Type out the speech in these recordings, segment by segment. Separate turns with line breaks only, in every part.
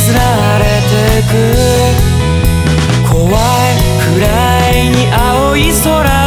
削られてく。怖いくらいに青い空。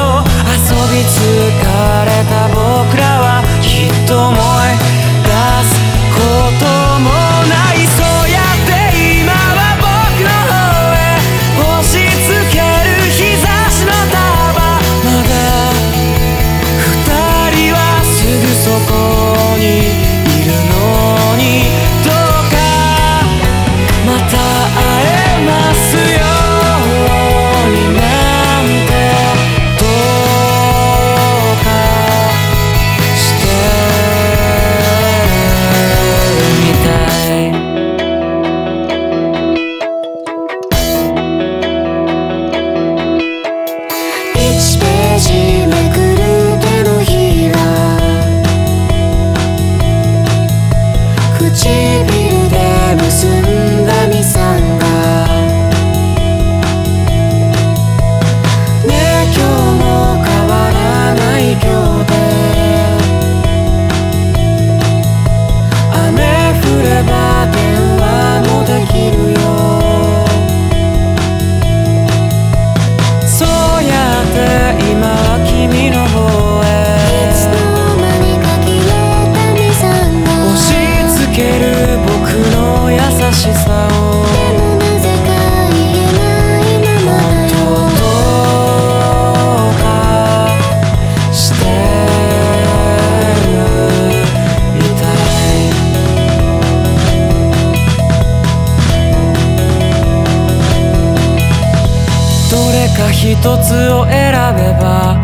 一つを選べば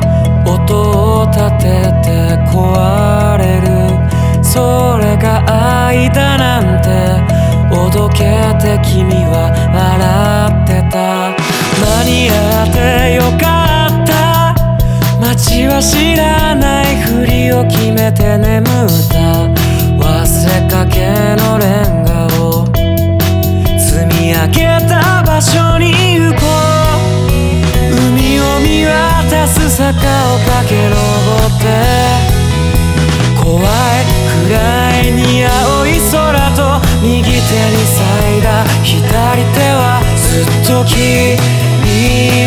音を立てて壊れる。それが愛だなんておどけて君は笑ってた。間に合ってよかった。街は知らないふりを決めて眠った。忘れかけのレンガを積み上げた。坂を駆け上って怖いくらいに青い空と右手に咲いた左手はずっと君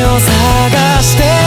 を探して